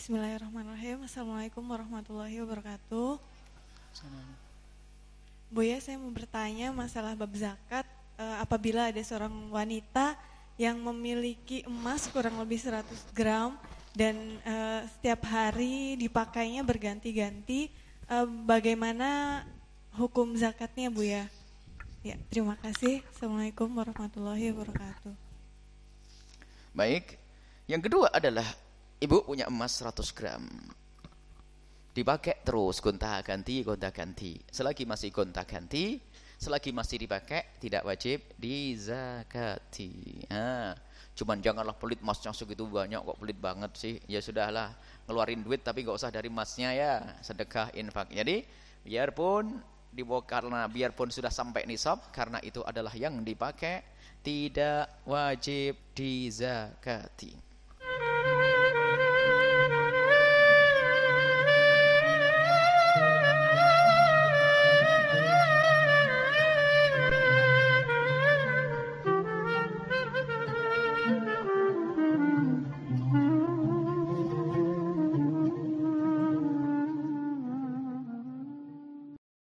Bismillahirrahmanirrahim. Assalamualaikum warahmatullahi wabarakatuh. Bu ya, saya mau bertanya masalah bab zakat. Uh, apabila ada seorang wanita yang memiliki emas kurang lebih 100 gram dan uh, setiap hari dipakainya berganti-ganti, uh, bagaimana hukum zakatnya Bu ya? Ya, terima kasih. Assalamualaikum warahmatullahi wabarakatuh. Baik. Yang kedua adalah ibu punya emas 100 gram. Dipakai terus gonta-ganti, gonta-ganti. Selagi masih gonta-ganti, selagi masih dipakai tidak wajib dizakati. Ha. Cuman janganlah pelit emasnya segitu banyak kok pelit banget sih. Ya sudahlah, ngeluarin duit tapi gak usah dari emasnya ya, sedekah infak. Jadi biarpun dibawa karena biarpun sudah sampai nisab karena itu adalah yang dipakai tidak wajib dizakati.